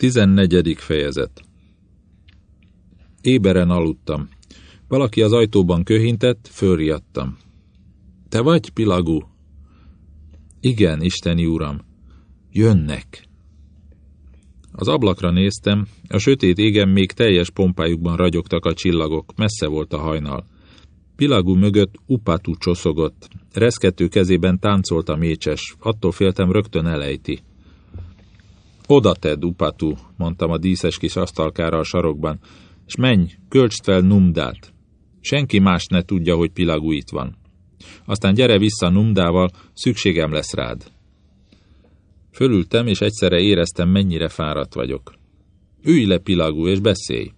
14. fejezet Éberen aludtam. Valaki az ajtóban köhintett, fölriadtam. Te vagy, Pilagú? Igen, Isteni Uram. Jönnek. Az ablakra néztem, a sötét égen még teljes pompájukban ragyogtak a csillagok, messze volt a hajnal. Pilagú mögött upatú csoszogott, reszkető kezében táncolt a mécses, attól féltem rögtön elejti. Oda tedd, upatú, mondtam a díszes kis asztalkára a sarokban, és menj, költsd fel Numdát. Senki más ne tudja, hogy Pilagú itt van. Aztán gyere vissza Numdával, szükségem lesz rád. Fölültem, és egyszerre éreztem, mennyire fáradt vagyok. Ülj le, Pilagú, és beszélj.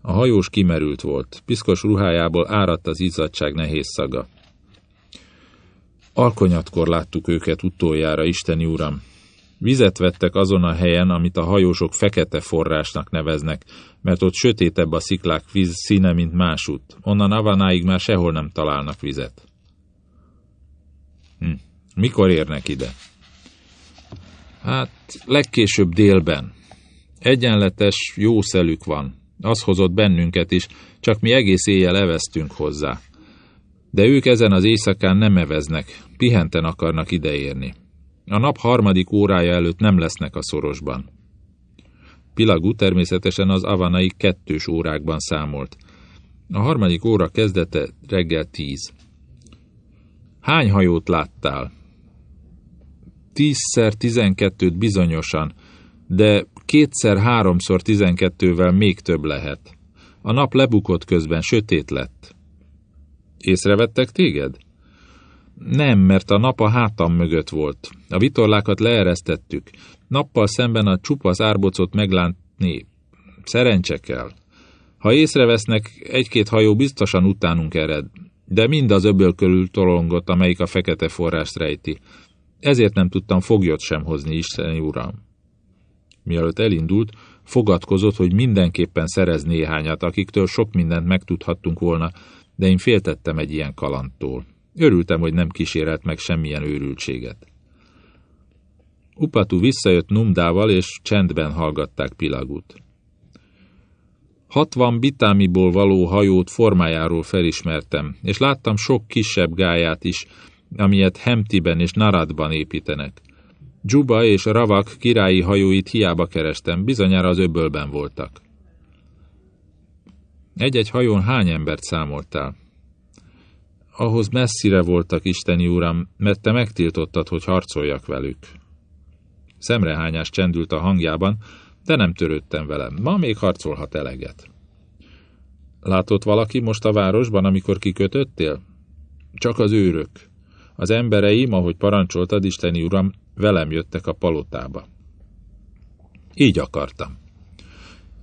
A hajós kimerült volt, piszkos ruhájából áradt az izzadság nehéz szaga. Alkonyatkor láttuk őket utoljára, Isteni Uram. Vizet vettek azon a helyen, amit a hajósok fekete forrásnak neveznek, mert ott sötétebb a sziklák víz színe, mint másút. Onnan Avanáig már sehol nem találnak vizet. Hm. Mikor érnek ide? Hát, legkésőbb délben. Egyenletes, jó szelük van. Az hozott bennünket is, csak mi egész éjjel eveztünk hozzá. De ők ezen az éjszakán nem eveznek, pihenten akarnak ideérni. A nap harmadik órája előtt nem lesznek a szorosban. Pilagú természetesen az avanai kettős órákban számolt. A harmadik óra kezdete reggel tíz. Hány hajót láttál? Tízszer tizenkettőt bizonyosan, de kétszer-háromszor tizenkettővel még több lehet. A nap lebukott közben, sötét lett. Észrevettek téged? Nem, mert a nap a hátam mögött volt. A vitorlákat leeresztettük. Nappal szemben a csupasz árbocot meglátni szerencse kell. Ha észrevesznek, egy-két hajó biztosan utánunk ered, de mind az öböl körül tolongott, amelyik a fekete forrást rejti. Ezért nem tudtam foglyot sem hozni, Isteni Uram. Mielőtt elindult, fogadkozott, hogy mindenképpen szerez néhányat, akiktől sok mindent megtudhattunk volna, de én féltettem egy ilyen kalanttól. Örültem, hogy nem kísérelt meg semmilyen őrültséget. Upatu visszajött Numdával, és csendben hallgatták Pilagut. Hatvan bitámiból való hajót formájáról felismertem, és láttam sok kisebb gáját is, amilyet Hemtiben és Naradban építenek. Juba és Ravak királyi hajóit hiába kerestem, bizonyára az öbölben voltak. Egy-egy hajón hány embert számoltál? Ahhoz messzire voltak, Isteni Uram, mert te megtiltottad, hogy harcoljak velük. Szemrehányás csendült a hangjában, de nem törődtem velem. Ma még harcolhat eleget. Látott valaki most a városban, amikor kikötöttél? Csak az őrök. Az embereim, ahogy parancsoltad, Isteni Uram, velem jöttek a palotába. Így akartam.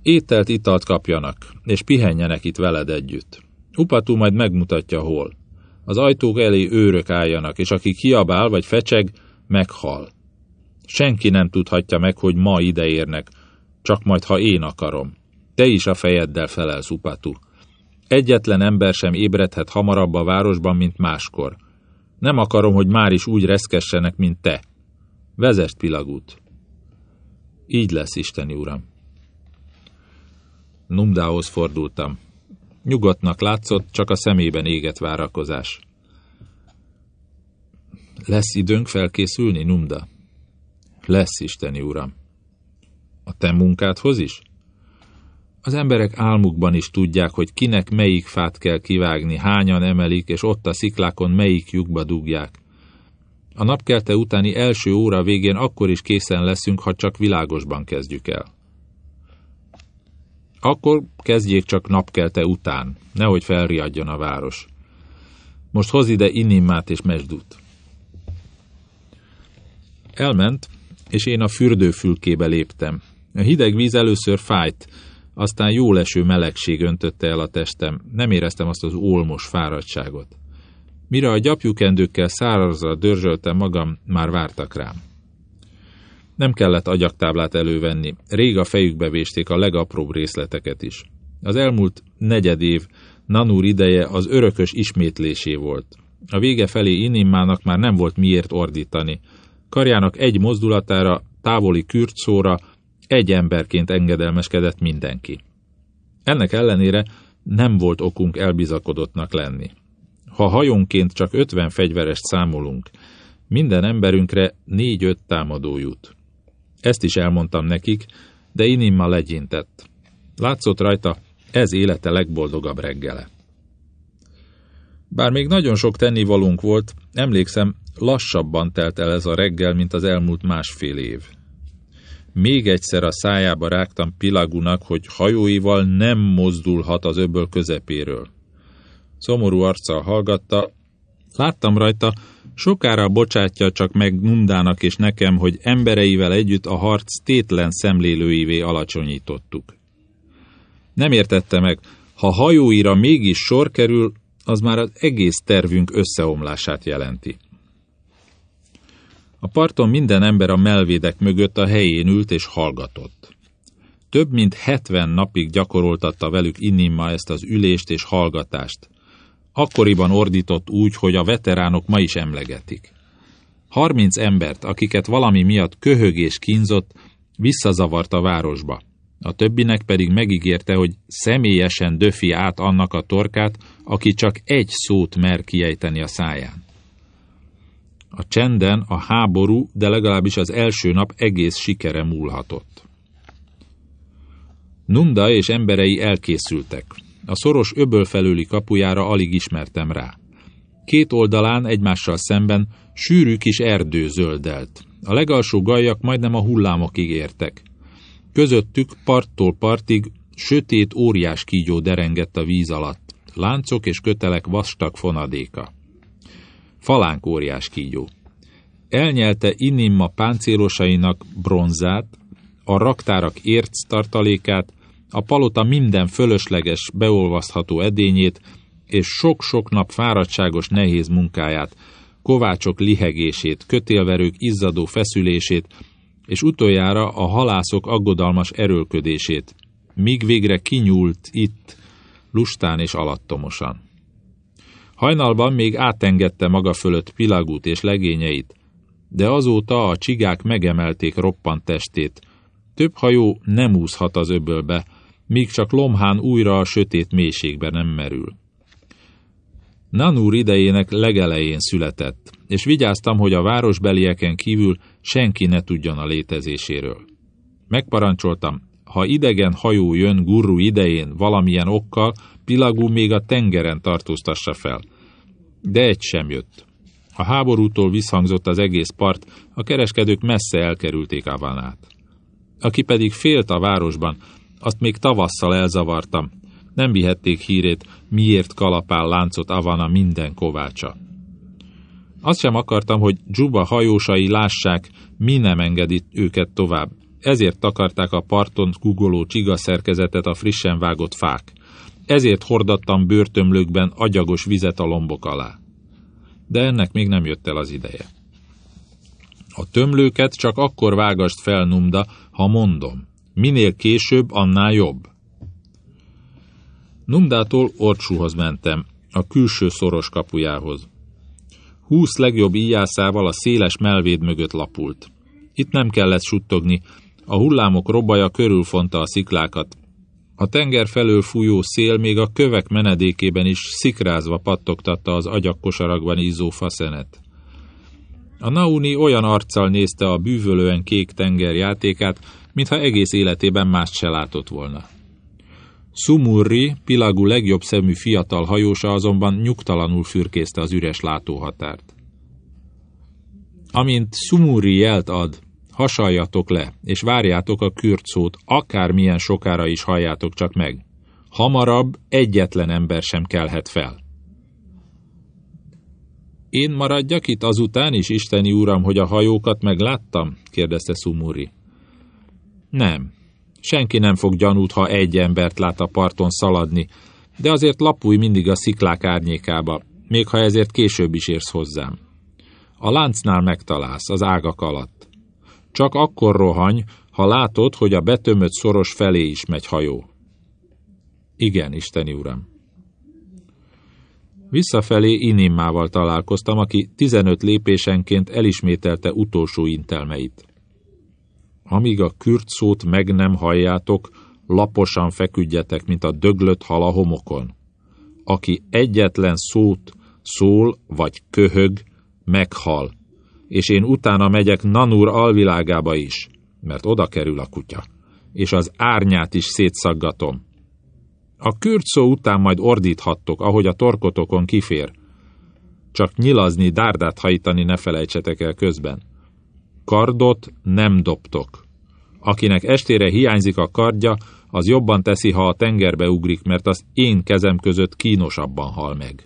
Ételt, italt kapjanak, és pihenjenek itt veled együtt. Upatú majd megmutatja hol. Az ajtók elé őrök álljanak, és aki kiabál vagy fecseg, meghal. Senki nem tudhatja meg, hogy ma ideérnek, csak majd, ha én akarom. Te is a fejeddel felelsz, Upatu. Egyetlen ember sem ébredhet hamarabb a városban, mint máskor. Nem akarom, hogy már is úgy reszkessenek, mint te. Vezest Pilagút. Így lesz, Isteni Uram. Numdához fordultam. Nyugodtnak látszott, csak a szemében égett várakozás. Lesz időnk felkészülni, Numda? Lesz, Isteni Uram. A te munkádhoz is? Az emberek álmukban is tudják, hogy kinek melyik fát kell kivágni, hányan emelik, és ott a sziklákon melyik lyukba dugják. A napkelte utáni első óra végén akkor is készen leszünk, ha csak világosban kezdjük el. Akkor kezdjék csak napkelte után, nehogy felriadjon a város. Most hoz ide Inimmát és Mesdut. Elment, és én a fürdőfülkébe léptem. A hideg víz először fájt, aztán jó leső melegség öntötte el a testem, nem éreztem azt az olmos fáradtságot. Mire a gyapjukendőkkel szárazra dörzsöltem magam, már vártak rám. Nem kellett agyaktáblát elővenni, rég a fejükbe vésték a legapróbb részleteket is. Az elmúlt negyed év Nanúr ideje az örökös ismétlésé volt. A vége felé Inimmának már nem volt miért ordítani. Karjának egy mozdulatára, távoli kürtszóra, egy emberként engedelmeskedett mindenki. Ennek ellenére nem volt okunk elbizakodottnak lenni. Ha hajónként csak ötven fegyverest számolunk, minden emberünkre négy-öt támadó jut. Ezt is elmondtam nekik, de Inimma legyintett. Látszott rajta, ez élete legboldogabb reggele. Bár még nagyon sok tennivalónk volt, emlékszem, lassabban telt el ez a reggel, mint az elmúlt másfél év. Még egyszer a szájába rágtam Pilagunak, hogy hajóival nem mozdulhat az öböl közepéről. Szomorú arccal hallgatta, láttam rajta, sokára bocsátja csak meg Nundának és nekem, hogy embereivel együtt a harc tétlen szemlélőivé alacsonyítottuk. Nem értette meg, ha hajóira mégis sor kerül, az már az egész tervünk összeomlását jelenti. A parton minden ember a melvédek mögött a helyén ült és hallgatott. Több mint hetven napig gyakoroltatta velük Innimma ezt az ülést és hallgatást. Akkoriban ordított úgy, hogy a veteránok ma is emlegetik. Harminc embert, akiket valami miatt köhögés kínzott, visszazavart a városba. A többinek pedig megígérte, hogy személyesen döfi át annak a torkát, aki csak egy szót mer kiejteni a száján. A csenden a háború, de legalábbis az első nap egész sikere múlhatott. Nunda és emberei elkészültek. A szoros öböl felőli kapujára alig ismertem rá. Két oldalán egymással szemben sűrű kis erdő zöldelt. A legalsó gajak majdnem a hullámokig értek. Közöttük parttól partig sötét óriás kígyó derengett a víz alatt, láncok és kötelek vastag fonadéka. Falánk óriás kígyó. Elnyelte Inimma páncélosainak bronzát, a raktárak érc tartalékát, a palota minden fölösleges, beolvasztható edényét, és sok-sok nap fáradtságos nehéz munkáját, kovácsok lihegését, kötélverők izzadó feszülését, és utoljára a halászok aggodalmas erőlködését, míg végre kinyúlt itt, lustán és alattomosan. Hajnalban még átengedte maga fölött Pilagút és legényeit, de azóta a csigák megemelték roppant testét. Több hajó nem úszhat az öbölbe, míg csak Lomhán újra a sötét mélységbe nem merül. Nanúr idejének legelején született, és vigyáztam, hogy a városbelieken kívül senki ne tudjon a létezéséről. Megparancsoltam, ha idegen hajó jön gurru idején valamilyen okkal, Pilagú még a tengeren tartóztassa fel. De egy sem jött. A háborútól visszhangzott az egész part, a kereskedők messze elkerülték Avanát. Aki pedig félt a városban, azt még tavasszal elzavartam. Nem vihették hírét, miért kalapál láncot Avana minden kovácsa. Azt sem akartam, hogy Dzsuba hajósai lássák, mi nem engedi őket tovább. Ezért takarták a parton gugoló csiga szerkezetet a frissen vágott fák. Ezért hordattam bőrtömlőkben agyagos vizet a lombok alá. De ennek még nem jött el az ideje. A tömlőket csak akkor vágast fel, Numda, ha mondom. Minél később, annál jobb. Numdától Orcsúhoz mentem, a külső szoros kapujához. Húsz legjobb íjászával a széles melvéd mögött lapult. Itt nem kellett suttogni, a hullámok robaja körülfonta a sziklákat. A tenger felől fújó szél még a kövek menedékében is szikrázva pattogtatta az agyakkosaragban izzó faszenet. A Nauni olyan arccal nézte a bűvölően kék tenger játékát, mintha egész életében mást se látott volna. Sumurri, Pilagu legjobb szemű fiatal hajósa azonban nyugtalanul fürkészte az üres látóhatárt. Amint Sumurri jelt ad, hasaljatok le, és várjátok a kürt szót, akármilyen sokára is halljátok csak meg. Hamarabb egyetlen ember sem kelhet fel. Én maradjak itt azután is, Isteni Uram, hogy a hajókat megláttam? kérdezte Sumuri. Nem, Senki nem fog gyanút, ha egy embert lát a parton szaladni, de azért lapulj mindig a sziklák árnyékába, még ha ezért később is érsz hozzám. A láncnál megtalálsz, az ágak alatt. Csak akkor rohany, ha látod, hogy a betömött szoros felé is megy hajó. Igen, Isteni Uram. Visszafelé Inimmával találkoztam, aki 15 lépésenként elismételte utolsó intelmeit. Amíg a kürt szót meg nem halljátok, laposan feküdjetek, mint a döglött hal a homokon. Aki egyetlen szót szól vagy köhög, meghal, és én utána megyek Nanur alvilágába is, mert oda kerül a kutya, és az árnyát is szétszaggatom. A kürt szó után majd ordíthattok, ahogy a torkotokon kifér. Csak nyilazni, dárdát hajtani ne felejtsetek el közben. Kardot nem dobtok. Akinek estére hiányzik a kardja, az jobban teszi, ha a tengerbe ugrik, mert az én kezem között kínosabban hal meg.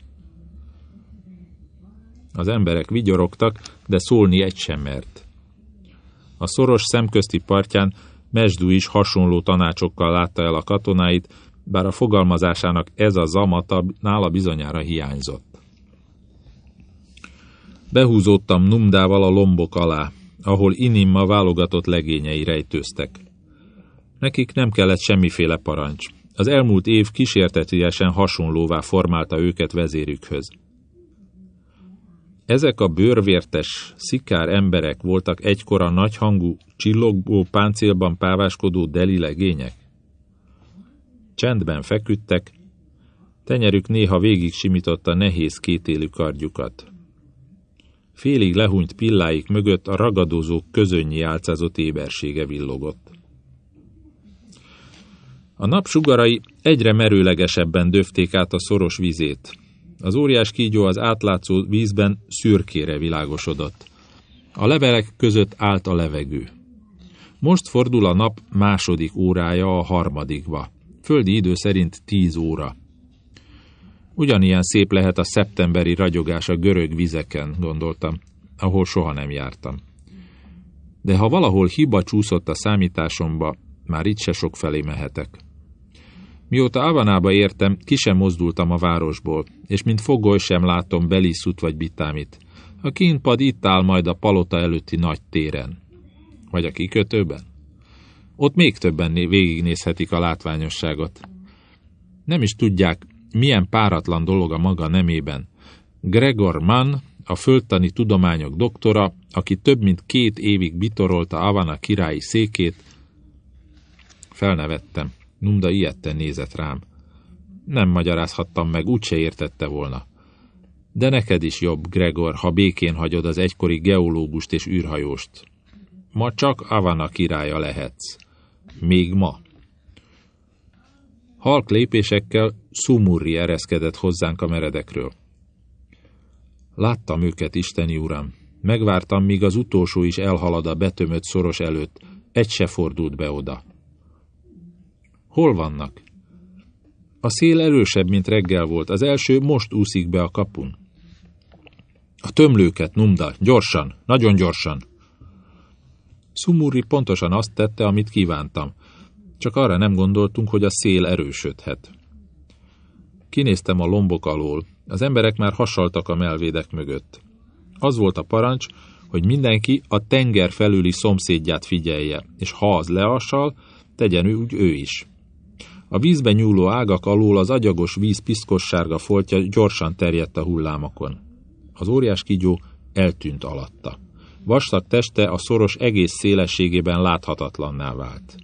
Az emberek vigyorogtak, de szólni egy sem mert. A szoros szemközti partján Mesdú is hasonló tanácsokkal látta el a katonáit, bár a fogalmazásának ez a zamata nála bizonyára hiányzott. Behúzódtam Numdával a lombok alá, ahol Inimma válogatott legényei rejtőztek. Nekik nem kellett semmiféle parancs. Az elmúlt év kísértetiesen hasonlóvá formálta őket vezérükhöz. Ezek a bőrvértes, szikár emberek voltak egykor a nagyhangú, csillogó páncélban páváskodó deli legények. Csendben feküdtek, tenyerük néha végig simította nehéz kétélű kardjukat. Félig lehúnyt pilláik mögött a ragadozók közönnyi álcázott ébersége villogott. A napsugarai egyre merőlegesebben döfték át a szoros vizét. Az óriás kígyó az átlátszó vízben szürkére világosodott. A levelek között állt a levegő. Most fordul a nap második órája a harmadikba. Földi idő szerint tíz óra. Ugyanilyen szép lehet a szeptemberi ragyogás a görög vizeken, gondoltam, ahol soha nem jártam. De ha valahol hiba csúszott a számításomba, már itt se sok felé mehetek. Mióta Avanába értem, ki sem mozdultam a városból, és mint fogoly sem látom Beliszut vagy Bitámit. A kínpad itt áll majd a palota előtti nagy téren. Vagy a kikötőben? Ott még többen végignézhetik a látványosságot. Nem is tudják, milyen páratlan dolog a maga nemében. Gregor Mann, a földtani tudományok doktora, aki több mint két évig bitorolta Avana királyi székét, felnevettem. Nunda ilyetten nézett rám. Nem magyarázhattam meg, úgyse értette volna. De neked is jobb, Gregor, ha békén hagyod az egykori geológust és űrhajóst. Ma csak Avana királya lehetsz. Még ma. Halk lépésekkel Sumurri ereszkedett hozzánk a meredekről. Láttam őket, Isteni Uram. Megvártam, míg az utolsó is elhalad a betömött szoros előtt. Egy se fordult be oda. Hol vannak? A szél erősebb, mint reggel volt. Az első most úszik be a kapun. A tömlőket, Numda, gyorsan, nagyon gyorsan. Sumuri pontosan azt tette, amit kívántam. Csak arra nem gondoltunk, hogy a szél erősödhet. Kinéztem a lombok alól. Az emberek már hasaltak a melvédek mögött. Az volt a parancs, hogy mindenki a tenger felüli szomszédját figyelje, és ha az leassal, tegyen úgy ő is. A vízbe nyúló ágak alól az agyagos víz piszkossárga foltja gyorsan terjedt a hullámokon. Az óriás kigyó eltűnt alatta. Vastag teste a szoros egész szélességében láthatatlanná vált.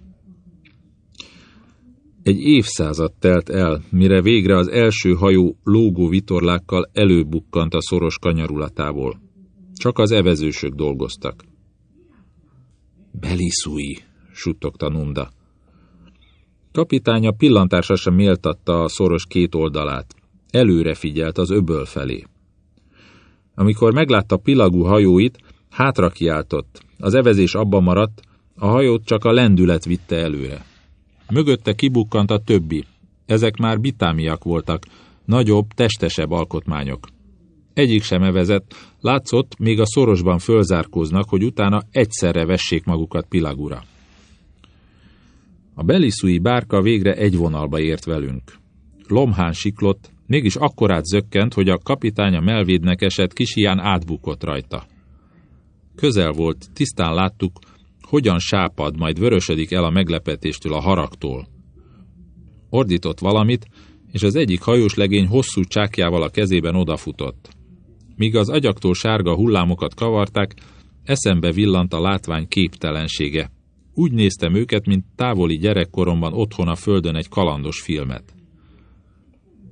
Egy évszázad telt el, mire végre az első hajó lógó vitorlákkal előbukkant a szoros kanyarulatából. Csak az evezősök dolgoztak. Beliszui, suttogta Nunda. Kapitánya pillantása sem méltatta a szoros két oldalát. Előre figyelt az öböl felé. Amikor meglátta pilagú hajóit, hátra kiáltott. Az evezés abba maradt, a hajót csak a lendület vitte előre. Mögötte kibukkant a többi. Ezek már bitámiak voltak, nagyobb, testesebb alkotmányok. Egyik sem evezett, látszott, még a szorosban fölzárkóznak, hogy utána egyszerre vessék magukat Pilagura. A beliszui bárka végre egy vonalba ért velünk. Lomhán siklott, mégis akkorát zökkent, hogy a kapitánya melvédnek esett kis hián átbukott rajta. Közel volt, tisztán láttuk, hogyan sápad, majd vörösödik el a meglepetéstől, a haragtól. Ordított valamit, és az egyik hajós legény hosszú csákjával a kezében odafutott. Míg az agyaktól sárga hullámokat kavarták, eszembe villant a látvány képtelensége. Úgy néztem őket, mint távoli gyerekkoromban otthon a földön egy kalandos filmet.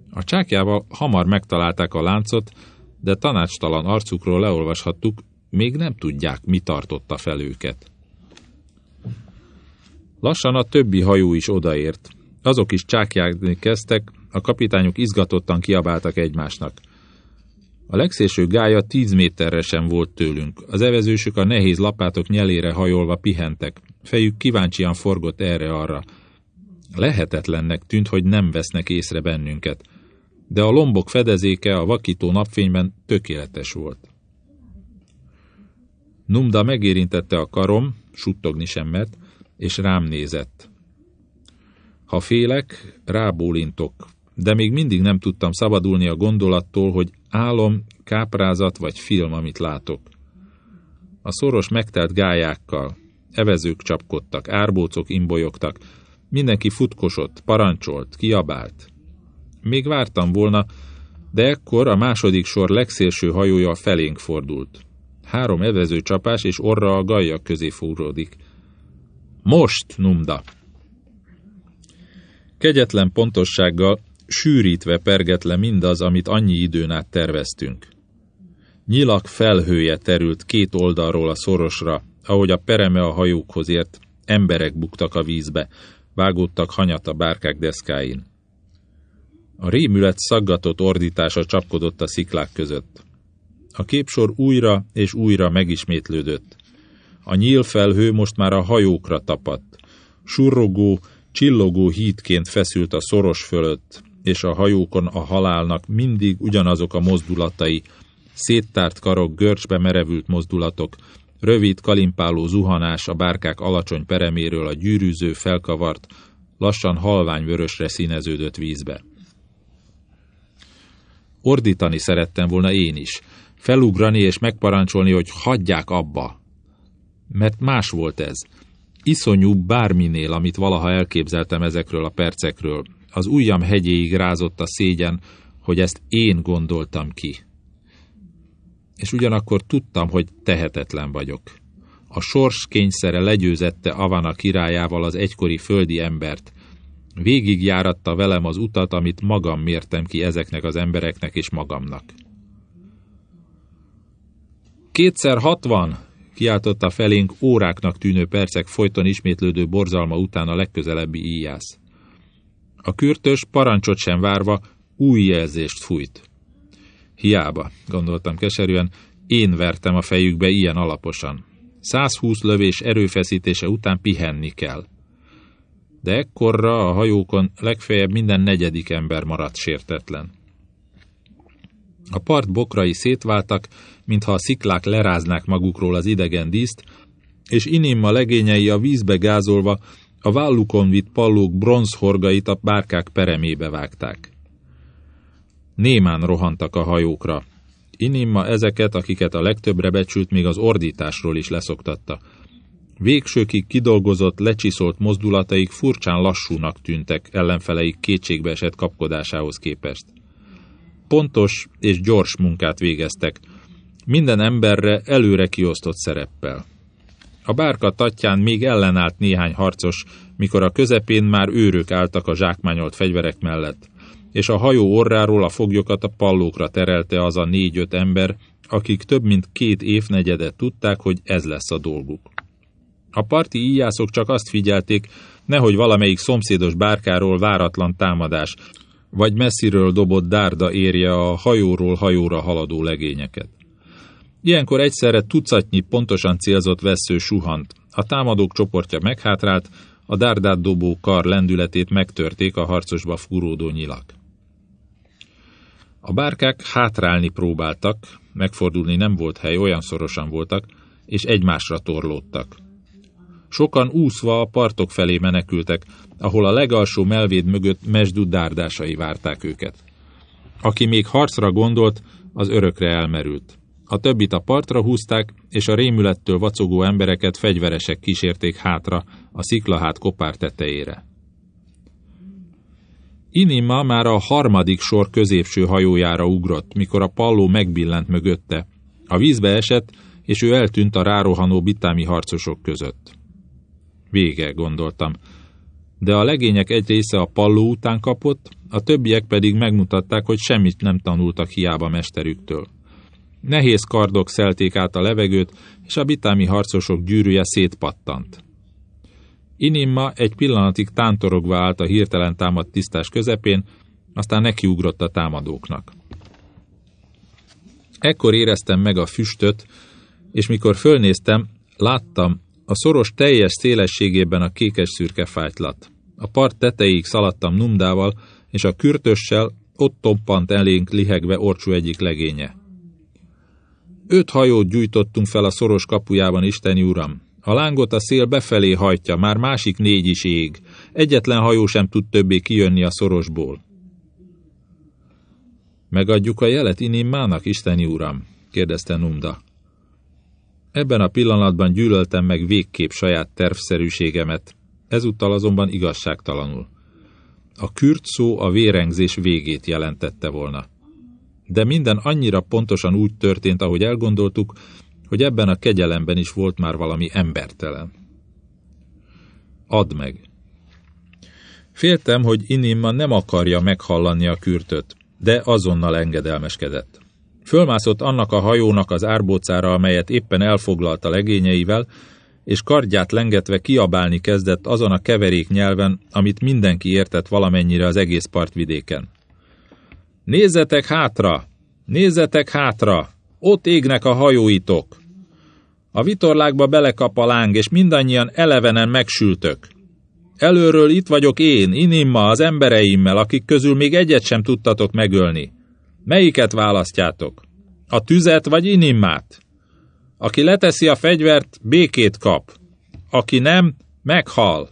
A csákjával hamar megtalálták a láncot, de tanácstalan arcukról leolvashattuk, még nem tudják, mi tartotta fel őket. Lassan a többi hajó is odaért. Azok is csákjázni kezdtek, a kapitányok izgatottan kiabáltak egymásnak. A legszélső gája tíz méterre sem volt tőlünk. Az evezősök a nehéz lapátok nyelére hajolva pihentek. Fejük kíváncsian forgott erre-arra. Lehetetlennek tűnt, hogy nem vesznek észre bennünket. De a lombok fedezéke a vakító napfényben tökéletes volt. Numda megérintette a karom, suttogni sem mert, és rám nézett. Ha félek, rábólintok, de még mindig nem tudtam szabadulni a gondolattól, hogy álom, káprázat vagy film, amit látok. A szoros megtelt gályákkal, evezők csapkodtak, árbócok imbolyogtak, mindenki futkosott, parancsolt, kiabált. Még vártam volna, de ekkor a második sor legszélső hajója felénk fordult. Három evező csapás és orra a gajak közé fúródik. Most, Numda! Kegyetlen pontossággal sűrítve perget le mindaz, amit annyi időn át terveztünk. Nyilak felhője terült két oldalról a szorosra, ahogy a pereme a hajókhoz ért, emberek buktak a vízbe, vágódtak hanyat a bárkák deszkáin. A rémület szaggatott ordítása csapkodott a sziklák között. A képsor újra és újra megismétlődött. A nyílfelhő most már a hajókra tapadt. Surrogó, csillogó hídként feszült a szoros fölött, és a hajókon a halálnak mindig ugyanazok a mozdulatai, széttárt karok, görcsbe merevült mozdulatok, rövid, kalimpáló zuhanás a bárkák alacsony pereméről a gyűrűző, felkavart, lassan halványvörösre színeződött vízbe. Ordítani szerettem volna én is, felugrani és megparancsolni, hogy hagyják abba. Mert más volt ez. Iszonyú bárminél, amit valaha elképzeltem ezekről a percekről, az ujjam hegyéig rázott a szégyen, hogy ezt én gondoltam ki. És ugyanakkor tudtam, hogy tehetetlen vagyok. A sors kényszere legyőzette Avana királyával az egykori földi embert. Végigjáratta velem az utat, amit magam mértem ki ezeknek az embereknek és magamnak. Kétszer hatvan! Kiáltotta felénk óráknak tűnő percek folyton ismétlődő borzalma után a legközelebbi íjász. A kürtös parancsot sem várva új jelzést fújt. Hiába, gondoltam keserűen, én vertem a fejükbe ilyen alaposan. 120 lövés erőfeszítése után pihenni kell. De ekkorra a hajókon legfeljebb minden negyedik ember maradt sértetlen. A part bokrai szétváltak, mintha a sziklák leráznák magukról az idegen díszt, és Inimma legényei a vízbe gázolva a vállukon vitt pallók bronzhorgait a bárkák peremébe vágták. Némán rohantak a hajókra. Inimma ezeket, akiket a legtöbbre becsült, még az ordításról is leszoktatta. Végsőkig kidolgozott, lecsiszolt mozdulataik furcsán lassúnak tűntek ellenfeleik kétségbeesett kapkodásához képest. Pontos és gyors munkát végeztek, minden emberre előre kiosztott szereppel. A bárka tatján még ellenállt néhány harcos, mikor a közepén már őrök álltak a zsákmányolt fegyverek mellett, és a hajó orráról a foglyokat a pallókra terelte az a négy-öt ember, akik több mint két évnegyedet tudták, hogy ez lesz a dolguk. A parti íjászok csak azt figyelték, nehogy valamelyik szomszédos bárkáról váratlan támadás, vagy messziről dobott dárda érje a hajóról hajóra haladó legényeket. Ilyenkor egyszerre tucatnyi pontosan célzott vesző suhant. A támadók csoportja meghátrált, a dárdát dobó kar lendületét megtörték a harcosba fúródó nyilak. A bárkák hátrálni próbáltak, megfordulni nem volt hely, olyan szorosan voltak, és egymásra torlódtak. Sokan úszva a partok felé menekültek, ahol a legalsó melvéd mögött mesdú dárdásai várták őket. Aki még harcra gondolt, az örökre elmerült. A többit a partra húzták, és a rémülettől vacogó embereket fegyveresek kísérték hátra a sziklahát kopár tetejére. Inima már a harmadik sor középső hajójára ugrott, mikor a palló megbillent mögötte. A vízbe esett, és ő eltűnt a rárohanó bitámi harcosok között. Vége, gondoltam. De a legények egy része a palló után kapott, a többiek pedig megmutatták, hogy semmit nem tanultak hiába mesterüktől. Nehéz kardok szelték át a levegőt, és a bitámi harcosok gyűrűje szétpattant. Inimma egy pillanatig tántorogva állt a hirtelen támadt tisztás közepén, aztán nekiugrott a támadóknak. Ekkor éreztem meg a füstöt, és mikor fölnéztem, láttam a szoros teljes szélességében a kékes-szürke fájtlat. A part tetejéig szaladtam numdával, és a kürtössel ott toppant elénk lihegve orcsú egyik legénye. Öt hajót gyújtottunk fel a szoros kapujában, Isteni Uram. A lángot a szél befelé hajtja, már másik négy is ég. Egyetlen hajó sem tud többé kijönni a szorosból. Megadjuk a jelet Inimmának, Isteni Uram? kérdezte Numda. Ebben a pillanatban gyűlöltem meg végképp saját tervszerűségemet, ezúttal azonban igazságtalanul. A kürt szó a vérengzés végét jelentette volna. De minden annyira pontosan úgy történt, ahogy elgondoltuk, hogy ebben a kegyelemben is volt már valami embertelen. Add meg! Féltem, hogy Inimma nem akarja meghallani a kürtöt, de azonnal engedelmeskedett. Fölmászott annak a hajónak az árbócára, amelyet éppen elfoglalta legényeivel, és kardját lengetve kiabálni kezdett azon a keverék nyelven, amit mindenki értett valamennyire az egész partvidéken. Nézzetek hátra! Nézzetek hátra! Ott égnek a hajóitok! A vitorlákba belekap a láng, és mindannyian elevenen megsültök. Előről itt vagyok én, Inimma, az embereimmel, akik közül még egyet sem tudtatok megölni. Melyiket választjátok? A tüzet vagy Inimmát? Aki leteszi a fegyvert, békét kap. Aki nem, meghal.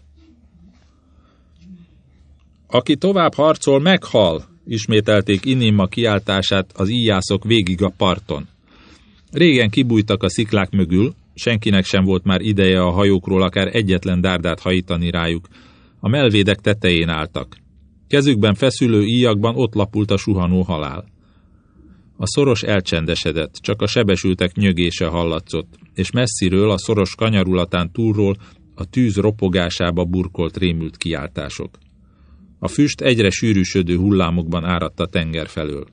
Aki tovább harcol, meghal, ismételték Inimma kiáltását az íjászok végig a parton. Régen kibújtak a sziklák mögül, senkinek sem volt már ideje a hajókról akár egyetlen dárdát hajítani rájuk. A melvédek tetején álltak. Kezükben feszülő íjakban ott lapult a suhanó halál. A szoros elcsendesedett, csak a sebesültek nyögése hallatszott, és messziről, a szoros kanyarulatán túlról a tűz ropogásába burkolt rémült kiáltások. A füst egyre sűrűsödő hullámokban áradt a tenger felől.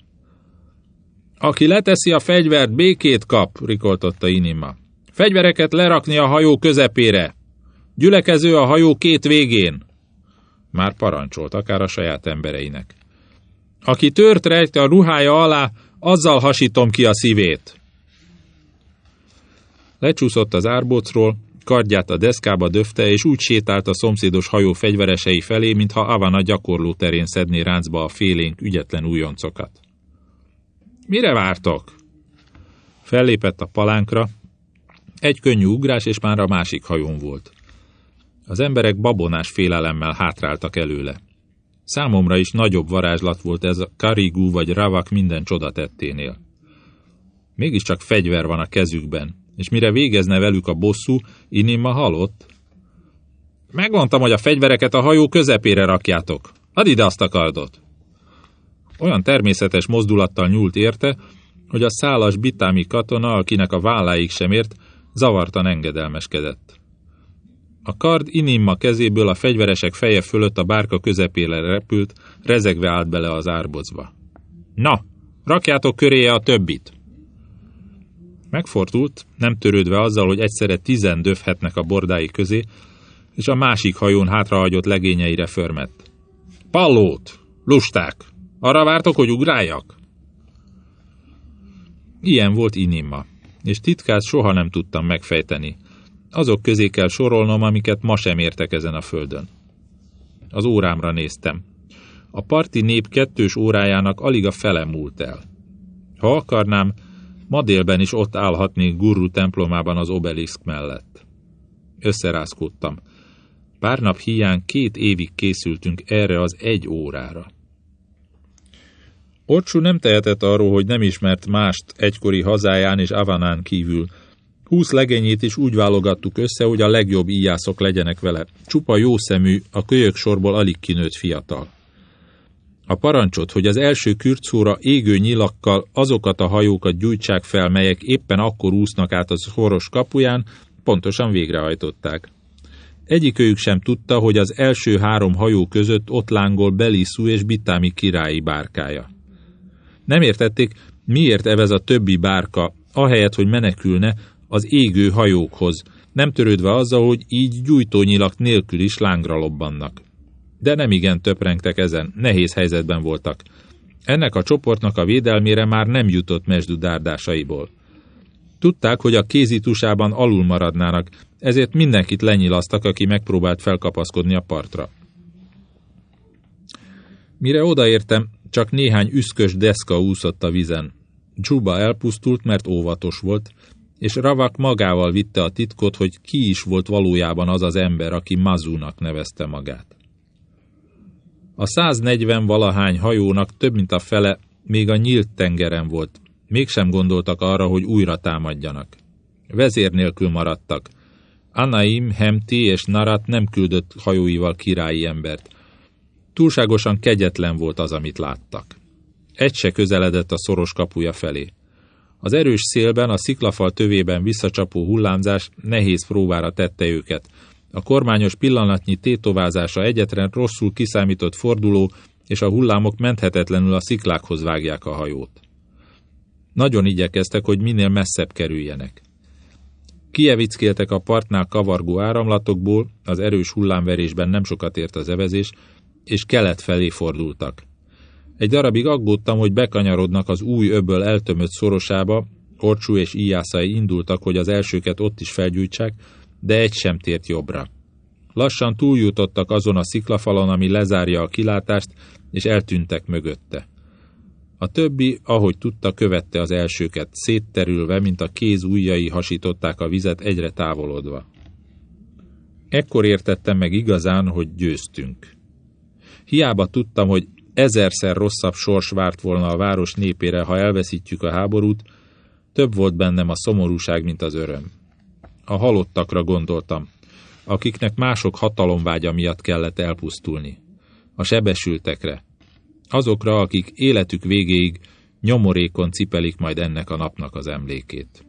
Aki leteszi a fegyvert, békét kap, rikoltotta Inima. Fegyvereket lerakni a hajó közepére. Gyülekező a hajó két végén. Már parancsolt, akár a saját embereinek. Aki tört rejt a ruhája alá, azzal hasítom ki a szívét. Lecsúszott az árbocról, kardját a deszkába döfte, és úgy sétált a szomszédos hajó fegyveresei felé, mintha Avana gyakorló terén szedné ráncba a félénk ügyetlen újoncokat. Mire vártok? Fellépett a palánkra, egy könnyű ugrás, és már a másik hajón volt. Az emberek babonás félelemmel hátráltak előle. Számomra is nagyobb varázslat volt ez a Karigú vagy Ravak minden csodatetténél. Mégiscsak fegyver van a kezükben, és mire végezne velük a bosszú, Inima halott. Megmondtam, hogy a fegyvereket a hajó közepére rakjátok. Add ide azt a kardot! Olyan természetes mozdulattal nyúlt érte, hogy a szálas bitámi katona, akinek a válláig sem ért, zavartan engedelmeskedett. A kard Inimma kezéből a fegyveresek feje fölött a bárka közepére repült, rezegve állt bele az árbocba. Na, rakjátok köréje a többit! Megfordult, nem törődve azzal, hogy egyszerre tizen döfhetnek a bordái közé, és a másik hajón hátrahagyott legényeire förmett. Pallót! Lusták! Arra vártok, hogy ugráljak? Ilyen volt Inimma, és titkát soha nem tudtam megfejteni. Azok közé kell sorolnom, amiket ma sem értek ezen a földön. Az órámra néztem. A parti nép kettős órájának alig a fele múlt el. Ha akarnám, ma délben is ott állhatnék Gurru templomában az obeliszk mellett. Összerázkódtam. Pár nap hiány két évig készültünk erre az egy órára. Orcsú nem tehetett arról, hogy nem ismert mást egykori hazáján és Avanán kívül. Húsz legenyét is úgy válogattuk össze, hogy a legjobb íjászok legyenek vele. Csupa jó szemű, a kölyök sorból alig kinőtt fiatal. A parancsot, hogy az első kürtszóra égő nyilakkal azokat a hajókat gyújtsák fel, melyek éppen akkor úsznak át az horos kapuján, pontosan végrehajtották. Egyikőjük sem tudta, hogy az első három hajó között ott lángol Beliszú és Bitámi királyi bárkája. Nem értették, miért evez a többi bárka, ahelyett, hogy menekülne az égő hajókhoz, nem törődve azzal, hogy így gyújtónyilak nélkül is lángra lobbannak. De nem igen töprengtek ezen, nehéz helyzetben voltak. Ennek a csoportnak a védelmére már nem jutott mesdú dárdásaiból. Tudták, hogy a kézitusában alul maradnának, ezért mindenkit lenyilasztak, aki megpróbált felkapaszkodni a partra. Mire odaértem, csak néhány üszkös deszka úszott a vizen. Csuba elpusztult, mert óvatos volt, és Ravak magával vitte a titkot, hogy ki is volt valójában az az ember, aki Mazúnak nevezte magát. A 140 valahány hajónak több mint a fele még a nyílt tengeren volt, mégsem gondoltak arra, hogy újra támadjanak. Vezér nélkül maradtak. Anaim, Hemti és Narat nem küldött hajóival királyi embert. Túlságosan kegyetlen volt az, amit láttak. Egy se közeledett a szoros kapuja felé. Az erős szélben, a sziklafal tövében visszacsapó hullámzás nehéz próbára tette őket. A kormányos pillanatnyi tétovázása egyetlen rosszul kiszámított forduló, és a hullámok menthetetlenül a sziklákhoz vágják a hajót. Nagyon igyekeztek, hogy minél messzebb kerüljenek. Kievickéltek a partnál kavargó áramlatokból, az erős hullámverésben nem sokat ért az evezés, és kelet felé fordultak. Egy darabig aggódtam, hogy bekanyarodnak az új öbből eltömött szorosába, Orcsú és Ijászai indultak, hogy az elsőket ott is felgyújtsák, de egy sem tért jobbra. Lassan túljutottak azon a sziklafalon, ami lezárja a kilátást, és eltűntek mögötte. A többi, ahogy tudta, követte az elsőket, szétterülve, mint a kéz ujjai hasították a vizet egyre távolodva. Ekkor értettem meg igazán, hogy győztünk. Hiába tudtam, hogy ezerszer rosszabb sors várt volna a város népére, ha elveszítjük a háborút, több volt bennem a szomorúság, mint az öröm. A halottakra gondoltam, akiknek mások hatalomvágya miatt kellett elpusztulni. A sebesültekre, azokra, akik életük végéig nyomorékon cipelik majd ennek a napnak az emlékét.